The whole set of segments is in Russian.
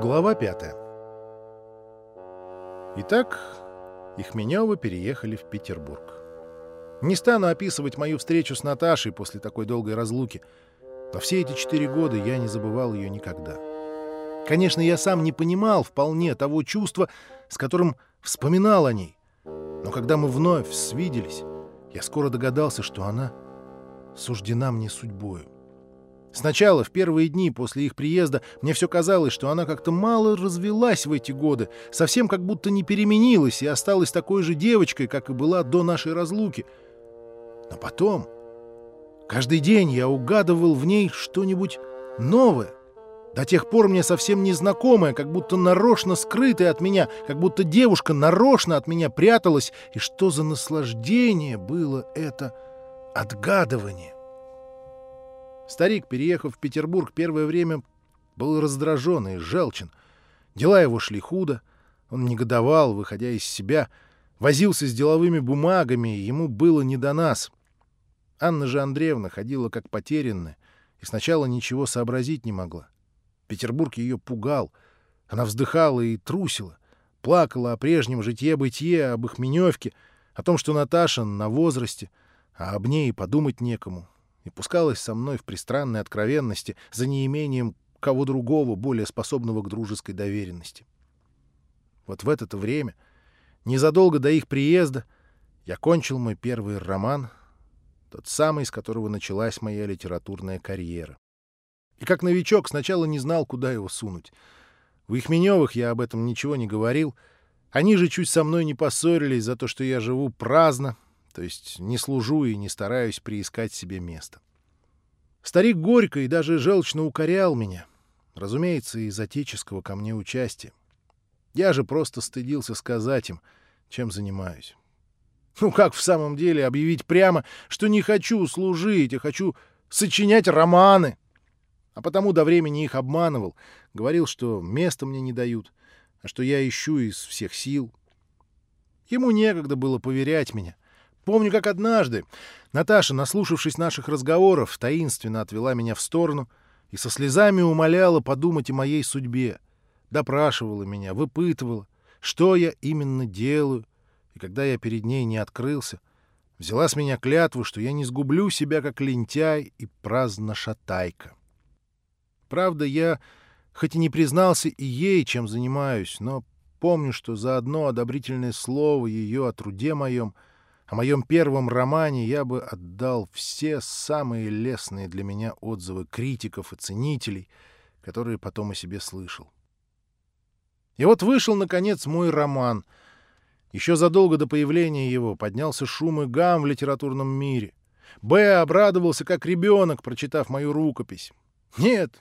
Глава пятая. Итак, Ихменёвы переехали в Петербург. Не стану описывать мою встречу с Наташей после такой долгой разлуки, но все эти четыре года я не забывал ее никогда. Конечно, я сам не понимал вполне того чувства, с которым вспоминал о ней. Но когда мы вновь свиделись, я скоро догадался, что она суждена мне судьбою. Сначала, в первые дни после их приезда, мне все казалось, что она как-то мало развелась в эти годы, совсем как будто не переменилась и осталась такой же девочкой, как и была до нашей разлуки. Но потом, каждый день я угадывал в ней что-нибудь новое, до тех пор мне совсем незнакомое, как будто нарочно скрытое от меня, как будто девушка нарочно от меня пряталась, и что за наслаждение было это отгадывание. Старик, переехав в Петербург, первое время был раздражен и желчен. Дела его шли худо, он негодовал, выходя из себя, возился с деловыми бумагами, ему было не до нас. Анна же Андреевна ходила как потерянная и сначала ничего сообразить не могла. Петербург ее пугал. Она вздыхала и трусила, плакала о прежнем житье-бытие, об их Меневке, о том, что Наташа на возрасте, а об ней и подумать некому, и пускалась со мной в пристранной откровенности за неимением кого другого, более способного к дружеской доверенности. Вот в это время, незадолго до их приезда, я кончил мой первый роман, тот самый, с которого началась моя литературная карьера. И как новичок сначала не знал, куда его сунуть. В Ихменевых я об этом ничего не говорил. Они же чуть со мной не поссорились за то, что я живу праздно, то есть не служу и не стараюсь приискать себе место. Старик горько и даже желчно укорял меня, разумеется, из отеческого ко мне участия. Я же просто стыдился сказать им, чем занимаюсь. Ну как в самом деле объявить прямо, что не хочу служить, а хочу сочинять романы? А потому до времени их обманывал, говорил, что места мне не дают, а что я ищу из всех сил. Ему некогда было поверять меня. Помню, как однажды Наташа, наслушавшись наших разговоров, таинственно отвела меня в сторону и со слезами умоляла подумать о моей судьбе. Допрашивала меня, выпытывала, что я именно делаю, и когда я перед ней не открылся, взяла с меня клятву, что я не сгублю себя как лентяй и праздно шатайка. Правда, я хоть и не признался и ей, чем занимаюсь, но помню, что за одно одобрительное слово ее о труде моем — о моем первом романе я бы отдал все самые лестные для меня отзывы критиков и ценителей, которые потом о себе слышал. И вот вышел, наконец, мой роман. Еще задолго до появления его поднялся шум и гам в литературном мире. Б. обрадовался, как ребенок, прочитав мою рукопись. Нет,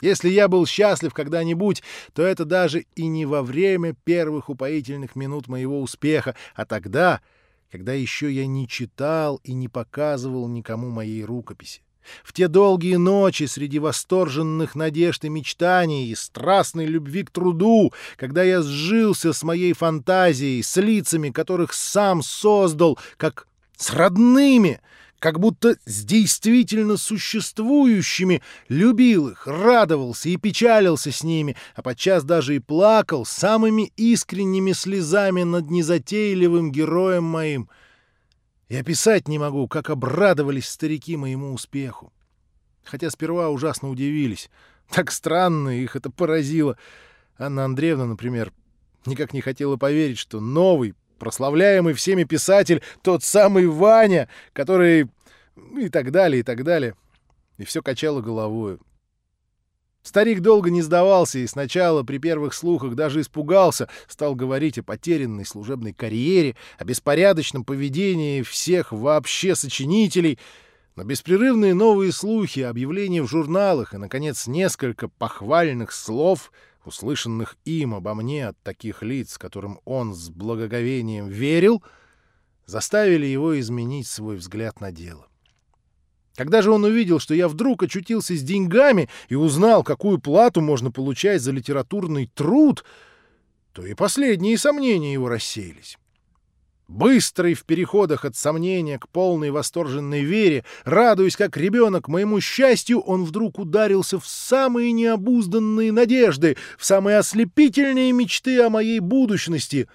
если я был счастлив когда-нибудь, то это даже и не во время первых упоительных минут моего успеха, а тогда — когда еще я не читал и не показывал никому моей рукописи. В те долгие ночи среди восторженных надежд и мечтаний и страстной любви к труду, когда я сжился с моей фантазией, с лицами, которых сам создал, как с родными, как будто с действительно существующими, любил их, радовался и печалился с ними, а подчас даже и плакал самыми искренними слезами над незатейливым героем моим. И описать не могу, как обрадовались старики моему успеху. Хотя сперва ужасно удивились. Так странно их это поразило. Анна Андреевна, например, никак не хотела поверить, что новый, прославляемый всеми писатель, тот самый Ваня, который... и так далее, и так далее. И все качало головою. Старик долго не сдавался и сначала при первых слухах даже испугался, стал говорить о потерянной служебной карьере, о беспорядочном поведении всех вообще сочинителей, но беспрерывные новые слухи, объявления в журналах и, наконец, несколько похвальных слов — услышанных им обо мне от таких лиц, которым он с благоговением верил, заставили его изменить свой взгляд на дело. Когда же он увидел, что я вдруг очутился с деньгами и узнал, какую плату можно получать за литературный труд, то и последние сомнения его рассеялись. Быстрый в переходах от сомнения к полной восторженной вере, радуясь как ребенок моему счастью, он вдруг ударился в самые необузданные надежды, в самые ослепительные мечты о моей будущности.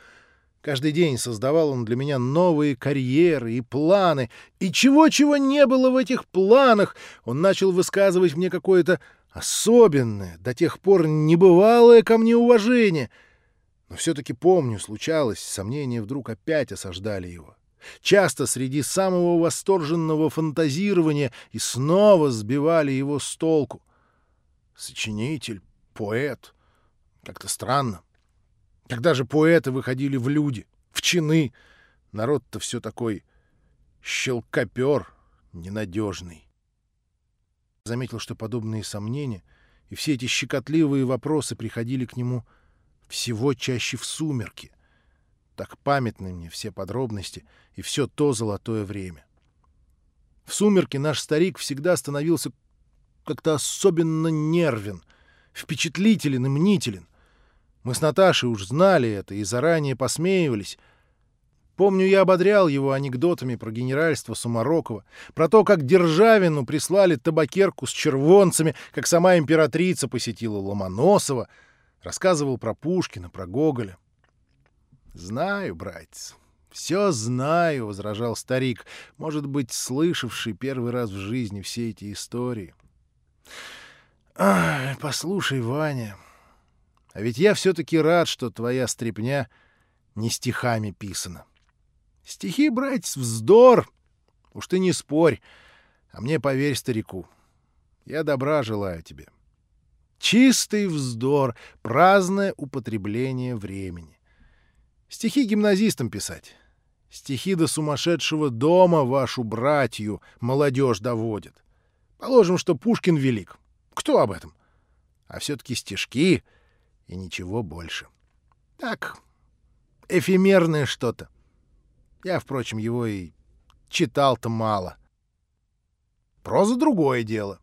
Каждый день создавал он для меня новые карьеры и планы, и чего-чего не было в этих планах, он начал высказывать мне какое-то особенное, до тех пор небывалое ко мне уважение — но все-таки помню, случалось, сомнения вдруг опять осаждали его. Часто среди самого восторженного фантазирования и снова сбивали его с толку. Сочинитель, поэт. Как-то странно. Когда же поэты выходили в люди, в чины? Народ-то все такой щелкопер, ненадежный. Заметил, что подобные сомнения и все эти щекотливые вопросы приходили к нему — всего чаще в сумерки. Так памятны мне все подробности и все то золотое время. В сумерки наш старик всегда становился как-то особенно нервен, впечатлителен и мнителен. Мы с Наташей уж знали это и заранее посмеивались. Помню, я ободрял его анекдотами про генеральство Сумарокова, про то, как Державину прислали табакерку с червонцами, как сама императрица посетила Ломоносова — Рассказывал про Пушкина, про Гоголя. «Знаю, братец, все знаю», — возражал старик, может быть, слышавший первый раз в жизни все эти истории. «Ай, послушай, Ваня, а ведь я все-таки рад, что твоя стряпня не стихами писана. Стихи, братец, вздор, уж ты не спорь, а мне поверь старику. Я добра желаю тебе». Чистый вздор, праздное употребление времени. Стихи гимназистам писать. Стихи до сумасшедшего дома вашу братью молодежь доводит. Положим, что Пушкин велик. Кто об этом? А все-таки стишки и ничего больше. Так, эфемерное что-то. Я, впрочем, его и читал-то мало. Проза — другое дело.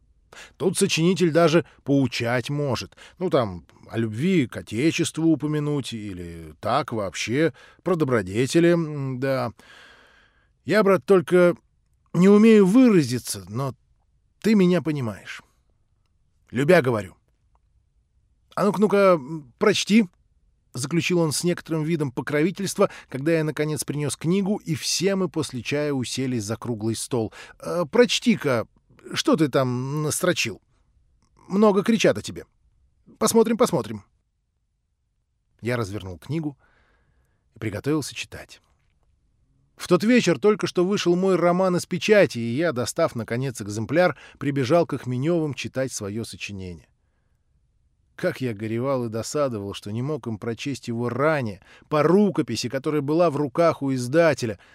Тут сочинитель даже поучать может. Ну, там, о любви к Отечеству упомянуть или так вообще, про добродетели, да. Я, брат, только не умею выразиться, но ты меня понимаешь. Любя говорю. А ну-ка, ну-ка, прочти, — заключил он с некоторым видом покровительства, когда я, наконец, принес книгу, и все мы после чая уселись за круглый стол. «Э, «Прочти-ка, что ты там настрочил? Много кричат о тебе. Посмотрим, посмотрим. Я развернул книгу и приготовился читать. В тот вечер только что вышел мой роман из печати, и я, достав, наконец, экземпляр, прибежал к Ахменевым читать свое сочинение. Как я горевал и досадовал, что не мог им прочесть его ранее, по рукописи, которая была в руках у издателя —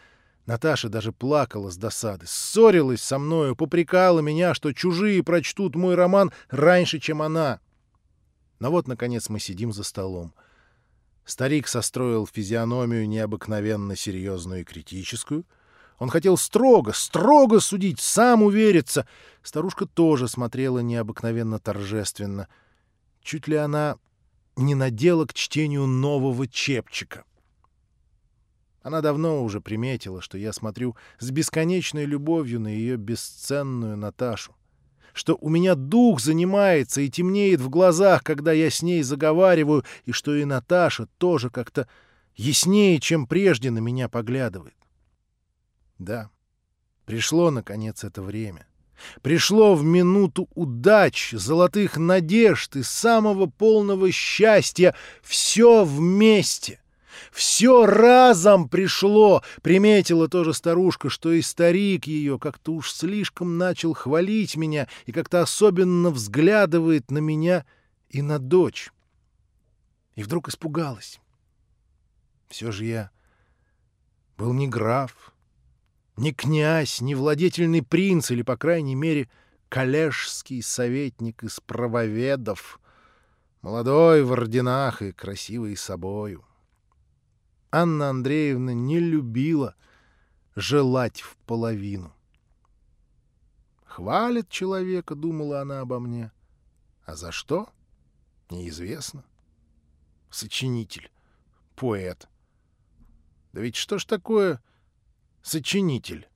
Наташа даже плакала с досады, ссорилась со мною, попрекала меня, что чужие прочтут мой роман раньше, чем она. Но вот, наконец, мы сидим за столом. Старик состроил физиономию необыкновенно серьезную и критическую. Он хотел строго, строго судить, сам увериться. Старушка тоже смотрела необыкновенно торжественно. Чуть ли она не надела к чтению нового чепчика. Она давно уже приметила, что я смотрю с бесконечной любовью на ее бесценную Наташу. Что у меня дух занимается и темнеет в глазах, когда я с ней заговариваю, и что и Наташа тоже как-то яснее, чем прежде на меня поглядывает. Да, пришло, наконец, это время. Пришло в минуту удач, золотых надежд и самого полного счастья все вместе. Все разом пришло, приметила тоже старушка, что и старик ее как-то уж слишком начал хвалить меня и как-то особенно взглядывает на меня и на дочь. И вдруг испугалась. Все же я был не граф, не князь, не владетельный принц или, по крайней мере, коллежский советник из правоведов, молодой в орденах и красивый собою. Анна Андреевна не любила желать в половину. Хвалит человека, думала она обо мне. А за что? Неизвестно. Сочинитель, поэт. Да ведь что ж такое сочинитель?